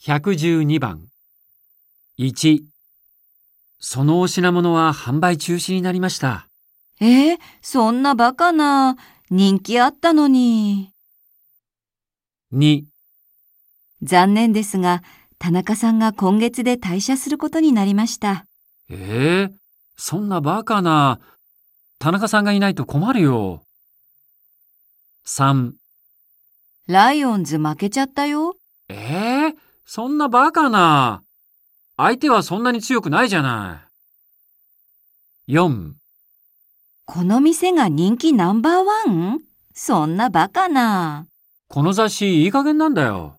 112番。1。そのお品物は販売中止になりました。えー、そんなバカな。人気あったのに。2。残念ですが、田中さんが今月で退社することになりました。ええそんなバカな。田中さんがいないと困るよ。3。ライオンズ負けちゃったよ。ええそんなバカな。相手はそんなに強くないじゃない。4。この店が人気ナンバーワン？そんなバカな。この雑誌いい加減なんだよ。